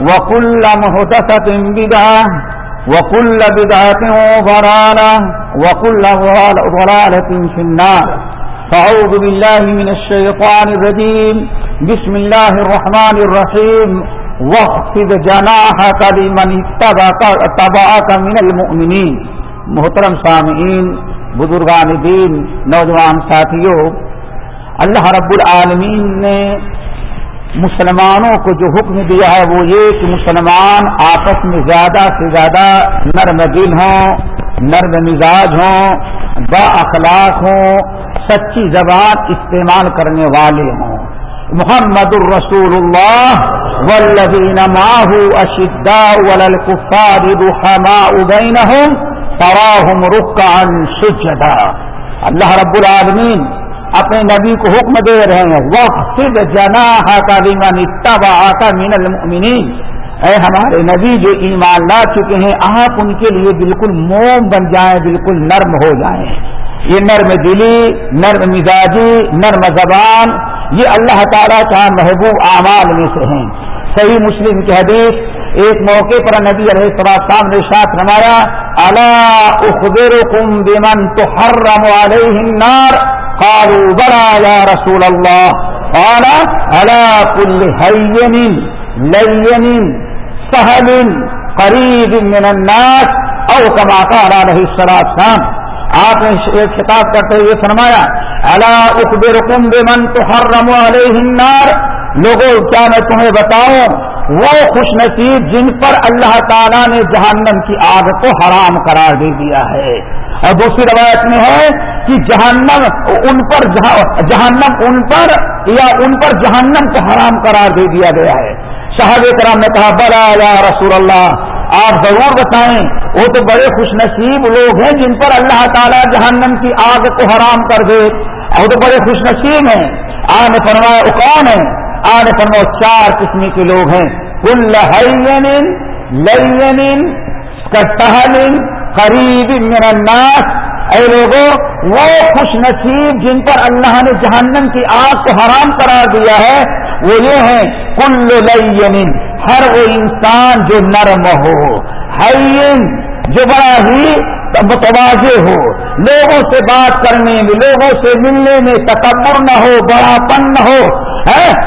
وكل مهدسة بدعة وكل بدعة ضرالة وكل ضلالة في النار فعوذ بالله من الشيطان الرجيم بسم الله الرحمن الرحيم واخفض جناحك لمن اتبعك من المؤمنين محترم سامعین بزرگان دین نوجوان ساتھیوں، اللہ رب العالمین نے مسلمانوں کو جو حکم دیا ہے وہ یہ کہ مسلمان آپس میں زیادہ سے زیادہ نرم دل ہوں، نرم مزاج ہوں، با اخلاق ہوں، سچی زبان استعمال کرنے والے ہوں۔ محمد الرسول اللہ والذین معه اشداء وللكفار رحماء بینہم، تراہم رکعا سجدا۔ اللہ رب العالمین اپنے نبی کو حکم دے رہے ہیں۔ وقت جنا کا لمن اتبا مین اے ہمارے نبی جو ایمان لا چکے ہیں، آپ ان کے لیے بالکل موم بن جائیں، بالکل نرم ہو جائیں۔ یہ نرم دلی، نرم مزاجی، نرم زبان، یہ اللہ تعالیٰ کا محبوب اعمال میں سے ہیں۔ صحیح مسلم کی حدیث ایک موقع پر نبی علیہ السلام نے ساتھ نمایا اللہ اخبرکم بمن تحرم علیہ النار؟ قالوا بلا يا رسول الله. قال على كل هين لين سهل قريب من الناس او كما قال عليه الصلاه والسلام. آپ نے ایک خطاب کرتے ہوئے فرمایا اللہ اخبرکم بمن تحرم علیہ النار؟ لوگوں کیا میں تمہیں بتاؤں؟ وہ خوش نصیب جن پر اللہ تعالیٰ نے جہنم کی آگ کو حرام قرار دے دیا ہے۔ اور دوسری روایت میں ہے کہ جہنم ان پر جہنم ان پر یا ان پر جہنم کو حرام قرار دے دیا گیا ہے۔ صاحب کرام نے کہا بڑا یا رسول اللہ آپ ضرور بتائیں، وہ تو بڑے خوش نصیب لوگ ہیں جن پر اللہ تعالیٰ جہنم کی آگ کو حرام کر دے۔ وہ تو بڑے خوش نصیب ہیں۔ آ نے فرمایا، وہ کون ہے آ نے فرمایا چار قسم کے لوگ ہیں۔ کل لین کٹہن قریب من الناس اے لوگوں وہ خوش نصیب جن پر اللہ نے جہنم کی آگ کو حرام قرار دیا ہے، وہ یہ ہیں، کل لین ہر وہ انسان جو نرم ہو، حین، جو بڑا ہی متوازے ہو۔ لوگوں سے بات کرنے میں، لوگوں سے ملنے میں تکبر نہ ہو بڑا پن نہ ہو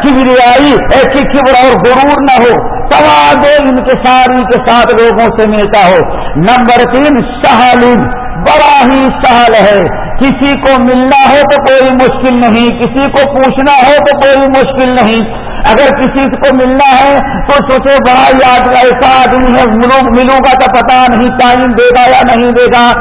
کبریائی ایسی کبر اور غرور نہ ہو۔ توازے ان کے ساری کے ساتھ لوگوں سے ملتا ہو۔ نمبر تین سہل بڑا ہی سہل ہے۔ کسی کو ملنا ہو تو کوئی مشکل نہیں، کسی کو پوچھنا ہو تو کوئی مشکل نہیں۔ اگر کسی کو ملنا ہے تو سوچے بڑا یاد ایسا آدمی ہے ملوں گا تو پتا نہیں ٹائم دے گا یا نہیں دے گا۔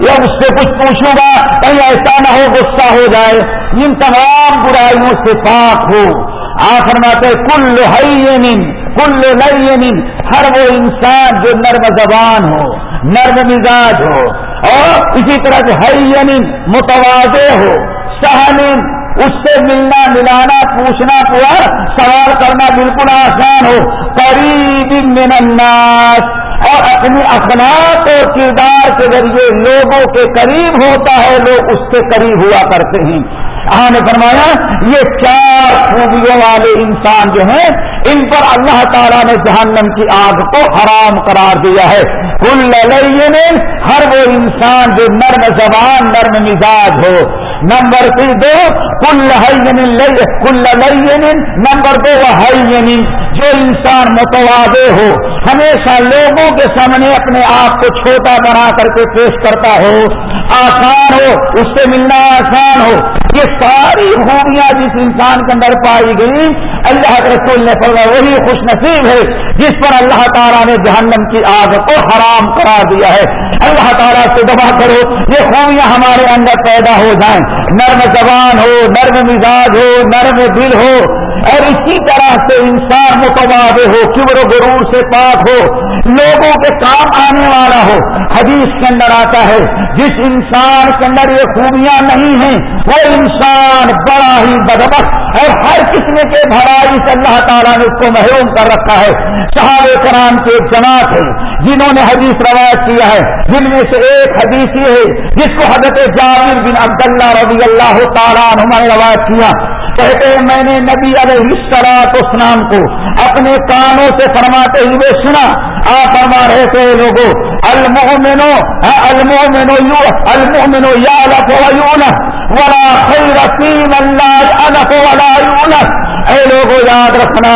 یا اس سے کچھ پوچھوں گا، کہیں ایسا نہ ہو، غصہ ہو جائے۔ ان تمام برائیوں سے پاک ہو۔ آخر میں کل ہے کل لئی ہر وہ انسان جو نرم زبان ہو، نرم مزاج ہو اور اسی طرح سے ہری متوازے ہو سہن اس سے ملنا، ملانا، پوچھنا پورا سوال کرنا بالکل آسان ہو۔ قریب من الناس۔ اور اپنی اخلاق اور کردار کے ذریعے لوگوں کے قریب ہوتا ہے، لوگ اس کے قریب ہوا کرتے ہیں۔ ہاں نے فرمایا، یہ چار خوبیوں والے انسان جو ہیں، ان پر اللہ تعالیٰ نے جہنم کی آگ کو حرام قرار دیا ہے۔ کل نے ہر وہ انسان جو نرم زبان، نرم مزاج ہو۔ نمبر تین دو، کل کل نمبر دو وہ جو انسان متوازے ہو۔ ہمیشہ لوگوں کے سامنے اپنے آپ کو چھوٹا بنا کر کے پیش کرتا ہو۔ آسان ہو، اس سے ملنا آسان ہو۔ یہ ساری خوبیاں جس انسان کے اندر پائی گئی، اللہ کے رسول نے فرمایا، وہی خوش نصیب ہے جس پر اللہ تعالیٰ نے جہنم کی آگ کو حرام قرار دیا ہے۔ اللہ تعالیٰ سے دبا کرو، یہ خوبیاں ہمارے اندر پیدا ہو جائیں۔ نرم زبان ہو، نرم مزاج ہو، نرم دل ہو اور اسی طرح سے انسان متباد ہو، کبر و غرور سے پاک ہو، لوگوں کے کام آنے والا ہو۔ حدیث کے اندر آتا ہے، جس انسان کے اندر یہ خوبیاں نہیں ہیں، وہ انسان بڑا ہی بدبخت اور ہر قسم کے بھرائی سے اللہ تعالیٰ نے اس کو محروم کر رکھا ہے۔ صحابہ کرام کے ایک جماعت ہے جنہوں نے حدیث روایت کیا ہے۔ جن میں سے ایک حدیث یہ ہے، جس کو حضرت جابر بن عبداللہ رضی اللہ تعالیٰ نے روایت کیا۔ کہتے ہیں، میں نے نبی علیہ سلاط اسلام کو اپنے کانوں سے فرماتے ہوئے سنا۔ آپ فرما رہے تھے لوگوں ہاں، المومنو المومنو یو المومنو یا الف ولا خیر فیم اللہ الف ولا یونس اے لوگوں یاد رکھنا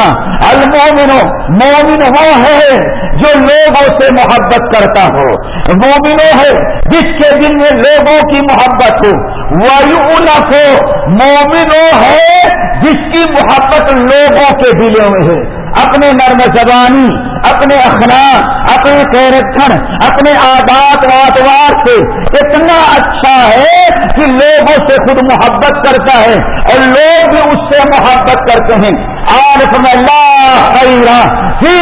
المومن مومن وہ ہے جو لوگوں سے محبت کرتا ہو۔ مومنو ہے جس کے دل میں لوگوں کی محبت ہو۔ وایونف ہو مومنو ہے جس کی محبت لوگوں کے دلوں میں ہے۔ اپنے نرم زبانی، اپنے اخلاق، اپنے کیریکٹر اپنے آدات واتوار سے اتنا اچھا ہے کہ لوگوں سے خود محبت کرتا ہے اور لوگ بھی اس سے محبت کرتے ہیں۔ عارف میں لا فی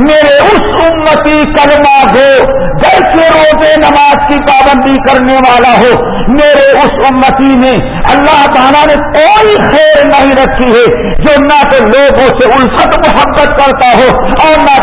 میرے اس امتی کلمہ کو جیسے روزے نماز کی پابندی کرنے والا ہو میرے اس امتی میں اللہ تعالیٰ نے کوئی خیر نہیں رکھی ہے جو نہ تو لوگوں سے الفت محبت کرتا ہو اور نہ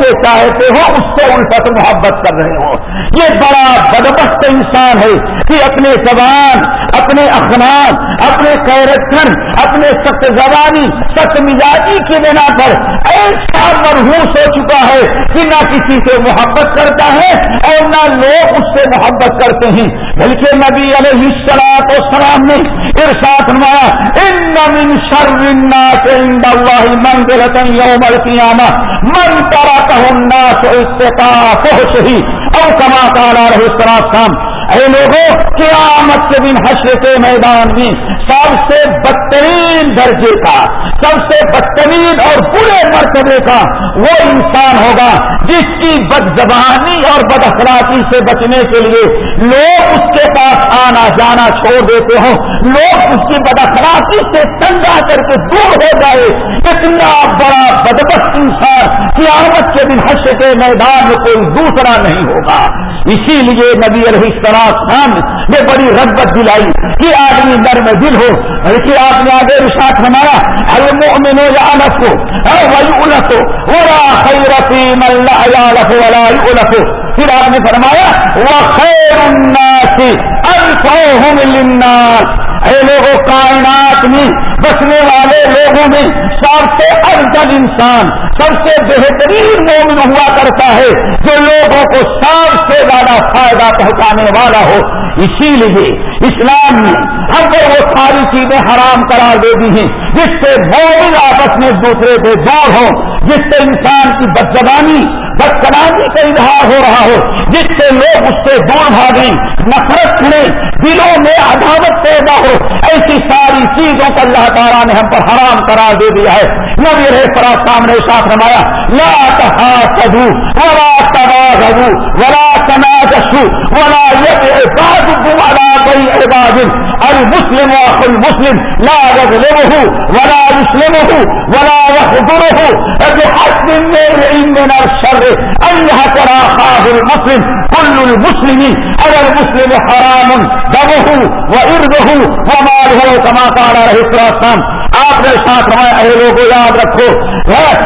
تو چاہتے ہو، اس سے الفت محبت کر رہے ہو۔ یہ بڑا بدبست انسان ہے کہ اپنے زبان، اپنے اخلاق، اپنے کیریکٹر، اپنے سخت زبانی سخت مزاجی کی بنا پر ایسا مرحوس ہو چکا ہے کہ نہ کسی سے محبت کرتا ہے اور نہ لوگ اس سے محبت کرتے ہیں۔ بلکہ نبی علیہ السلام السلام پھر ساتھ نمایا ان من شر الناس عند الله منزلة يوم القيامة من تركه الناس استطاع استقافه او كما قال عليه الصلاة والسلام اے لوگوں قیامت کے دن حشر کے میدان میں سب سے بدترین درجے کا، سب سے بدترین اور برے مرتبے کا وہ انسان ہوگا جس کی بد زبانی اور بد اخلاقی سے بچنے کے لیے لوگ اس کے پاس آنا جانا چھوڑ دیتے ہوں۔ لوگ اس کی بد اخلاقی سے تنگا کر کے دور ہو جائے۔ اتنا بڑا بدبخت انسان قیامت کے دن حشر کے میدان میں کوئی دوسرا نہیں ہوگا۔ اسی لیے نبی علیہ السلام نے بڑی رغبت دلائی کہ آدمی نرم دل ہو بلکہ آپ نے آگے رشاط ہمارا المؤمن یعلف ویعلف ولا خیر فی من لا یعلف ولا یعلف پھر آپ نے فرمایا، وخیر الناس انفعهم للناس. اے لوگوں کائنات میں بسنے والے لوگوں میں سب سے افضل انسان، سب سے بہترین مومن ہوا کرتا ہے جو لوگوں کو سب سے زیادہ فائدہ پہنچانے والا ہو۔ اسی لیے اسلام نے ہم کو وہ ساری چیزیں حرام قرار دے دی ہیں، جس سے مومن آپس میں دوسرے سے دور ہو جس سے انسان کی بدزبانی بد کا اظہار ہو رہا ہو، جس سے لوگ اس سے دور بھاگیں، نفرت کریں دلوں میں عداوت پیدا ہو۔ ایسی ساری چیزوں کو اللہ تعالیٰ نے ہم پر حرام قرار دے دیا ہے۔ نبی رہے سرا سامنے ساتھ رمایا لا تحاسدو ولا تباغدو ولا تناجسو ولا يبع بعضكم على بيع بعض المسلم واخو المسلم لا يظلمه ولا يسلمه ولا يحضره، بحسب من من الشر۔ ان يهتر اخاه المسلم، كل المسلم، على المسلم حرام، دمه وارضه وماله كما قال عليه آپ نے ساتھ رہے اہلوں کو یاد رکھو۔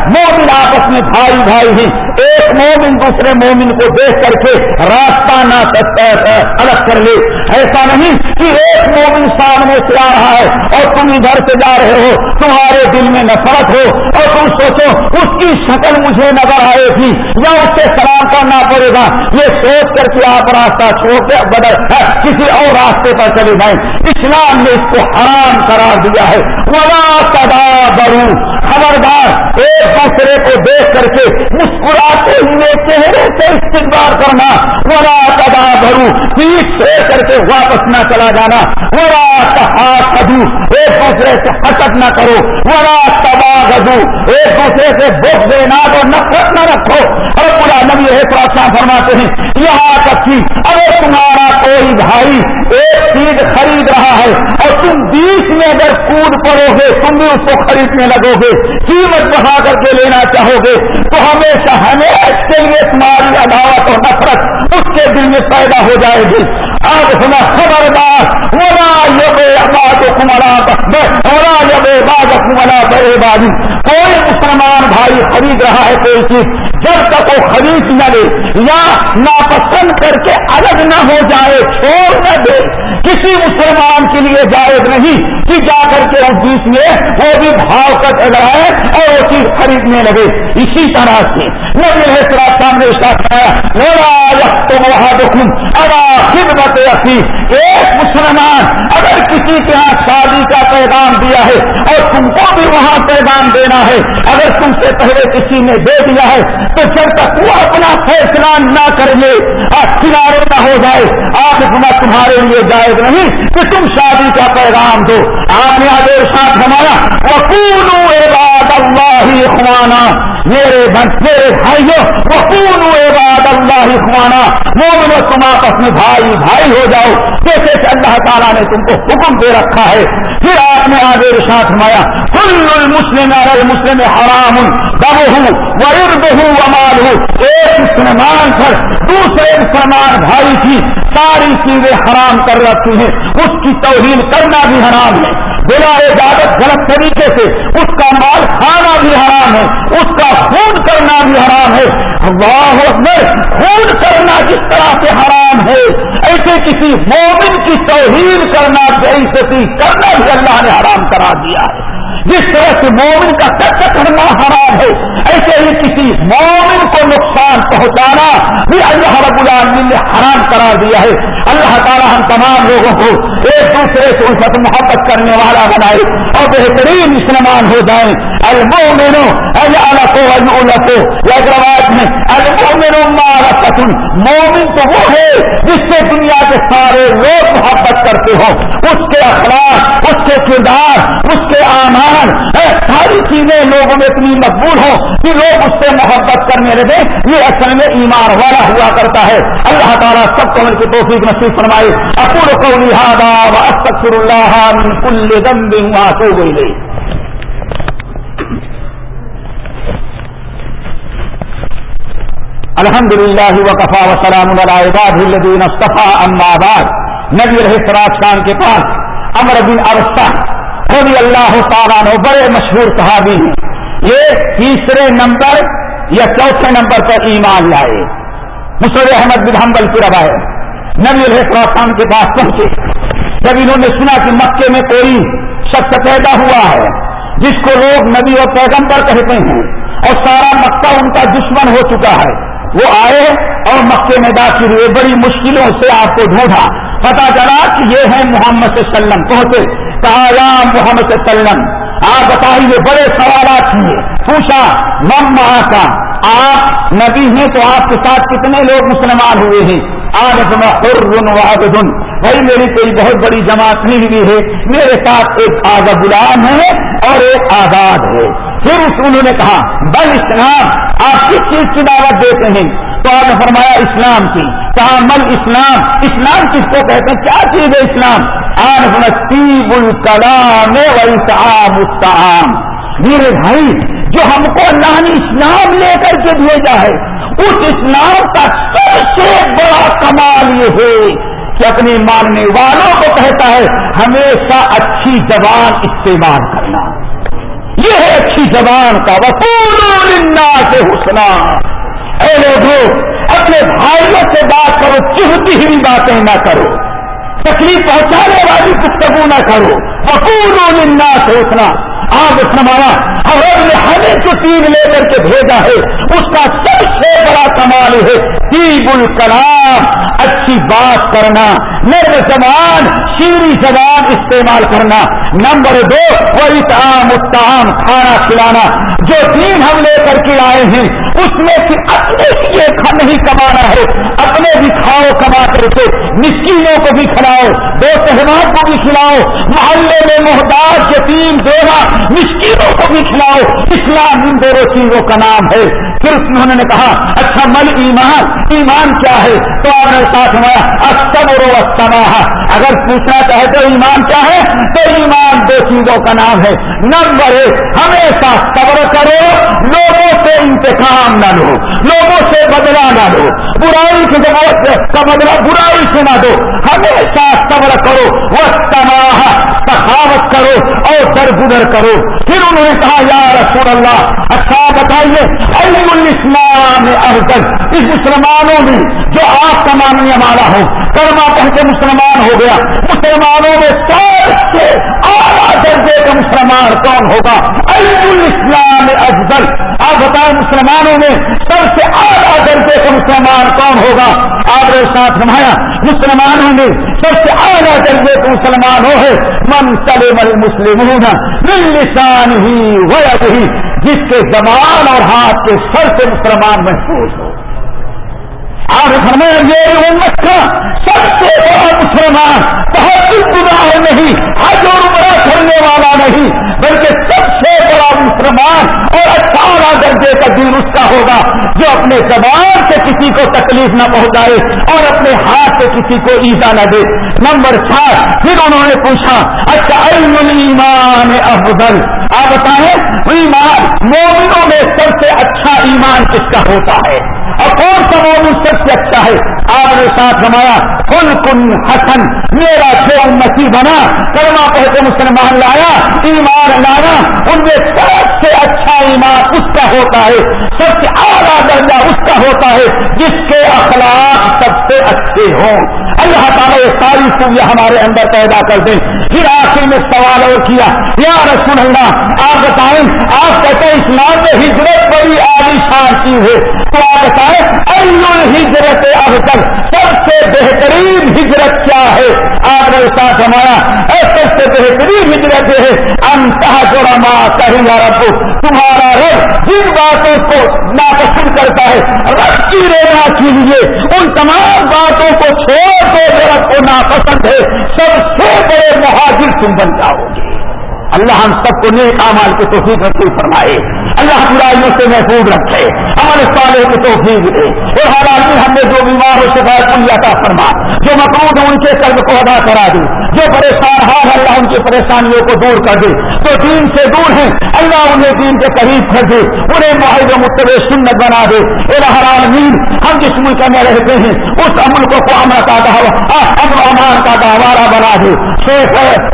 مومن آپس میں بھائی بھائی ہی ایک مومن دوسرے مومن کو دیکھ کر کے راستہ نہ الگ کر لے۔ ایسا نہیں کہ ایک مومن سامنے سے آ رہا ہے اور تم ادھر سے جا رہے ہو، تمہارے دل میں نفرت ہو۔ اور تم سوچو، اس کی شکل مجھے نظر آئے تھی یا اس سے سلام کرنا پڑے گا۔ یہ سوچ کر کے آپ راستہ چھوڑ کے بدل کسی اور راستے پر چلے جائیں۔ اسلام نے اس کو حرام قرار دیا ہے۔ ولا تدا برو خبردار، ایک دوسرے کو دیکھ کر کے مسکراتے ہوئے چہرے سے استقبال کرنا۔ ولا تدا برو پیٹ سے کر کے واپس نہ چلا جانا۔ ولا تحاسدو ایک دوسرے سے حسد نہ کرو۔ ولا تباغدو ایک دوسرے سے بوک دینا تو نفرت نہ رکھو۔ پورا نبی ہے پراسنا فرماتے ہیں، یہاں تک کہ اگر تمہارا کوئی بھائی ایک چیز خرید رہا ہے اور تم بیچ میں اگر کود پڑو گے، تم بھی اس کو خریدنے لگو گے، قیمت بڑھا کر کے لینا چاہو گے، تو ہمیشہ ہمیشہ کے لیے تمہاری عداوت اور نفرت اس کے دل میں پیدا ہو جائے گی۔ آج سنا خبردار ولا یبے آباد کمرا ولا یبے باد کمرا بڑے بازی کوئی مسلمان بھائی خرید رہا ہے کوئی چیز، جب تک وہ خرید نہ لے، یا ناپسند کر کے الگ نہ ہو جائے چھوڑ نہ دے۔ کسی مسلمان کے لیے جائز نہیں کہ جا کر کے اس بیچ میں وہ بھی بھاؤ کا چڑھائے اور وہ چیز خریدنے لگے۔ اسی طرح سے نبی ہے سامنے ساتھ آیا۔ وہاں دکھوں اب خدمت رکھی ایک مسلمان اگر کسی کے یہاں شادی کا پیغام دیا ہے اور تم کو بھی وہاں پیغام دینا ہے، اگر تم سے پہلے کسی نے دے دیا ہے، تو جب تک وہ اپنا فیصلہ نہ کر لے کنارے نہ ہو جائے۔ آپ تمہارے لیے جائے جائز نہیں کہ تم شادی کا پیغام دو۔ آپ نے آگے ساتھ ہمارا عباد اللہ خوانا میرے میرے بھائیوں وقول عباد اللہ خوانا وہ تم آپس میں بھائی بھائی ہو جاؤ۔ جیسے کہ اللہ تعالیٰ نے تم کو حکم دے رکھا ہے۔ پھر آپ نے آگے ساتھ ہمایا کل مسلم مسلم حرام دب ہوں ورد ہوں امال ہوں ایک مسلمان پر، دوسرے مسلمان بھائی کی ساری چیزیں حرام کر رکھی ہیں، اس کی توہین کرنا بھی حرام ہے۔ بلا اجازت غلط طریقے سے اس کا مال کھانا بھی حرام ہے، اس کا خون کرنا بھی حرام ہے۔ اللہ اکبر، خون کرنا جس طرح سے حرام ہے، ایسے کسی مومن کی توہین کرنا، بے کرنا بھی اللہ نے حرام کرا دیا ہے۔ جس طرح سے مومن کا قتل کرنا حرام ہے، ایسے ہی کسی مومن کو نقصان پہنچانا بھی اللہ رب العالمین نے حرام قرار دیا ہے۔ اللہ تعالیٰ ہم تمام لوگوں کو ایک دوسرے سے الفت محبت کرنے والا بنائے اور بہترین مسلمان ہو جائیں۔ المومنو اللہ کو اللہ کو روایت میں المومنو مارا مومن تو وہ ہے جس سے دنیا کے سارے لوگ محبت کرتے ہو اس کے اخلاق، اس کے کردار، اس کے آمان چیزیں لوگوں میں اتنی مقبول ہو کہ لوگ اس سے محبت کرنے لگے۔ یہ اصل میں ایمان والا ہوا کرتا ہے۔ اللہ تعالیٰ سب کو ان کی توفیق نصیب فرمائی اپور کو لہٰذا استغفر اللہ من کل ذنب واتوب الحمد للہ وقفا وسلام عباد الذین اصطفى اما بعد۔ نبی رہے سراج خان کے پاس امر بن ارسا رضی اللہ تعالیٰ نے بڑے مشہور صحابی ہیں۔ یہ تیسرے نمبر یا چوتھے نمبر پر ایمان لائے۔ مصر احمد بن حنبل کی روایت نبی الحسن کے پاس پہنچے۔ جب انہوں نے سنا کہ مکے میں کوئی شخص پیدا ہوا ہے، جس کو لوگ نبی اور پیغمبر کہتے ہیں، اور سارا مکہ ان کا دشمن ہو چکا ہے، وہ آئے اور مکے میں داخل ہوئے۔ بڑی مشکلوں سے آپ کو ڈھونڈا۔ پتا چلا کہ یہ ہے محمد صلی اللہ علیہ وسلم۔ پہنچے کہا محمد صلی اللہ علیہ وسلم، آپ بتائیے، بڑے سوالات کیے۔ پوچھا، مم کا، آپ نبی ہیں تو آپ کے ساتھ کتنے لوگ مسلمان ہوئے ہیں؟ آج میں بھائی، میری کوئی بہت بڑی جماعت نہیں ہوئی ہے۔ میرے ساتھ ایک آزاد غلام ہے اور ایک آزاد ہے۔ پھر اس انہوں نے کہا، بل اسلام، آپ کس چیز کی دعوت دیتے ہیں؟ تو نے فرمایا اسلام کی۔ کہا مل اسلام؟ اسلام کس کو کہتے ہیں؟ کیا چیز ہے اسلام؟ الکلام السلام میرے بھائی، جو ہم کو اللہ نے اسلام لے کر کے بھیجا ہے، اس اسلام کا سب سے بڑا کمال یہ ہے کہ اپنے ماننے والوں کو کہتا ہے، ہمیشہ اچھی زبان استعمال کرنا۔ یہ ہے اچھی زبان کا وقول سے حسنا۔ اے لوگوں اپنے بھائیوں سے بات کرو، چہتی ہوئی باتیں نہ کرو۔ تکلیف پہنچانے والی گفتگو نہ کرو۔ وقول سے آج آپ فرمایا حضرت نے ہمیں جو تین لے کر کے بھیجا ہے، اس کا سب سے بڑا کمال ہے تیب الکلام، اچھی بات کرنا، نرم زبان شیری زبان استعمال کرنا۔ نمبر دو وہی تعام اتام کھانا کھلانا۔ جو تین ہم لے کر کے آئے ہیں، اس میں سے اپنے لیے نہیں کمانا ہے۔ اپنے بھی کھاؤ کما کر کے، مسکینوں کو بھی کھلاؤ دو تہوار کو بھی کھلاؤ، محلے میں محتاج یتیم دیوا مسکینوں کو بھی لاؤ اسلام ان دونوں چیزوں کا نام ہے۔ پھر انہوں نے کہا اچھا مل ایمان ایمان کیا ہے؟ تو آپ نے ساتھ ہمارا اگر پوچھنا چاہے تو ایمان کیا ہے؟ تو ایمان دو چیزوں کا نام ہے۔ نمبر ایک، ہمیشہ صبر کرو، لوگوں سے انتقام نہ لو، لوگوں سے بدلا نہ لو۔ برائی کی کا بدلا برائی سے نہ دو۔ ہمیشہ صبر کرو وہ تباہ سخاوت کرو اور درگزر کرو۔ پھر انہوں نے کہا، یا رسول اللہ اچھا بتائیے الاسلام افضل اس مسلمانوں میں جو آپ کا ماننے والا ہو. کرما کہہ کے مسلمان ہو گیا. مسلمانوں میں سب سے اعلیٰ درجے کا مسلمان کون ہوگا؟ الاسلام افضل آپ بتائیں مسلمانوں میں سب سے اعلیٰ درجے کا مسلمان کون ہوگا؟ آپ نے ساتھ نمایا مسلمانوں میں سب سے اعلیٰ درجے کا مسلمان ہو ہے، من سلم المسلم لسان ہی ہی جس کے زبان اور ہاتھ کے سر سے مسلمان محفوظ ہو۔ آج ہمیں یہ امت کا سب سے بڑا مسلمان، بہت گناہ نہیں، حج اور عمرہ کرنے والا نہیں، بلکہ سب سے بڑا مسلمان اور اٹھارہ درجے کا دین اس کا ہوگا جو اپنے زبان سے کسی کو تکلیف نہ پہنچائے اور اپنے ہاتھ سے کسی کو ایزا نہ دے۔ نمبر چار، پھر انہوں نے پوچھا اچھا ایمان افضل؟ آپ بتائیں، ایمان مومنوں میں سب سے اچھا ایمان کس کا ہوتا ہے؟ اور کون سا مومن سب سے اچھا ہے؟ آپ نے ساتھ نمایا کن کن حسن، میرا جو امتی بنا کرما کہتے مسلمان لایا، ایمان لایا ان میں سب سے اچھا ایمان اس کا ہوتا ہے، سب سے اعلیٰ درجہ اس کا ہوتا ہے، جس کے اخلاق سب سے اچھے ہوں۔ اللہ تعالیٰ یہ ساری خوبیاں ہمارے اندر پیدا کر دیں۔ پھر آخر میں سوال اور کیا؟ یا رسول اللہ، آپ بتائیں، آپ کہتے ہیں اسلام میں ہجرت بڑی عالی شان چیز ہے۔ تو آپ بتائیں ہجرت اب تک سب سے بہترین ہجرت کیا ہے؟ آپ نے ساتھ ہمارا سب سے بہترین ہجرت ہے، انتہا جو رما کہیں رب، تمہارا رب جن باتوں کو ناپسند کرتا ہے، رب کی رینا کے لیے ان تمام باتوں کو چھوڑ دو جو رب کو ناپسند ہے، سب سے بڑے مہاجر تم بن جاؤ گے۔ اللہ ہم سب کو نیک امال کی توفیق نصیب فرمائے۔ اللہ برائیوں سے محفوظ رکھے، عمل صالح کی توفیق دے۔ اور حالات ہم نے جو بیمار ہو شکایت ان عطا فرما، جو مقروض ہیں ان کے قرض کو ادا کرا دے۔ جو پریشان حال اللہ ان کی پریشانیوں کو دور کر دے۔ جو دین سے دور ہیں اللہ انہیں دین کے قریب کر دے انہیں معاہدہ متب سنت بنا دے العالمین ہم جس ملک میں رہتے ہیں، اس امن کو امن کا امن امان کا گہوارہ بنا دے شیخ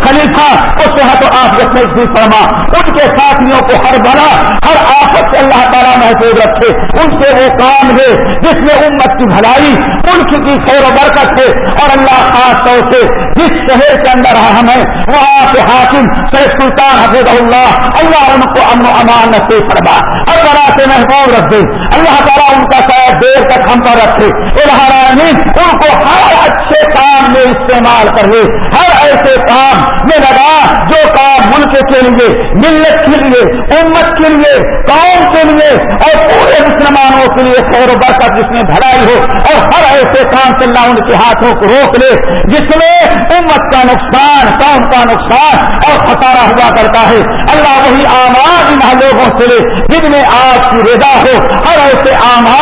خلیفہ، اس صحت و آفیت بھی فرما۔ ان کے ساتھیوں کو ہر بنا ہر آفت سے اللہ تعالیٰ محفوظ رکھے۔ ان سے وہ کام ہے جس میں امت کی بھلائی، ملک کی خیر و برکت ہے۔ اور اللہ خاص طور سے جس شہر کے اندر ہم ہیں، وہاں سے حاکم، شیخ سلطان حفیظ اللہ اللہ ان کو امن و امان نصیب فرما۔ ہر طرح سے محفوظ رکھ دے اللہ تعالیٰ ان کا شاید دیر تک ہم پر رکھے۔ ان کو ہر اچھے کام میں استعمال کر لے ہر ایسے کام میں لگا جو کام ملک کے لیے، ملت کے لیے، امت کے لیے، قوم کے لیے اور پورے مسلمانوں کے لیے خیر و برکت جس میں بھلائی ہو اور ہر ایسے کام سے اللہ ان کے ہاتھوں کو روک لے، جس میں امت کا نقصان، قوم کا نقصان اور خسارہ ہوا کرتا ہے۔ اللہ وہی آواز ان لوگوں سے جن میں آپ کی رضا ہو۔ ہر ایسے آمار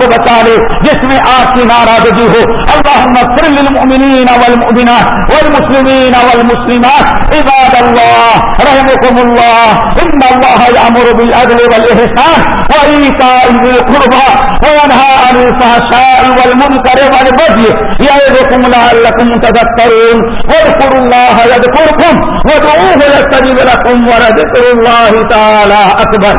کو بچا لے جس میں آپ کی ناراضگی ہو۔ اللہ للمؤمنین والمؤمنات والمسلمین والمسلمات، عباد اللہ رحمكم اللہ ان اللہ یامر بالعدل والاحسان وإيتاء ذي القربى وينهى عن الفحشاء والمنكر والبغي يعظكم لعلكم تذكرون واذكروا الله يذكركم وادعوه يستجب لكم ولذكر الله تعالى أكبر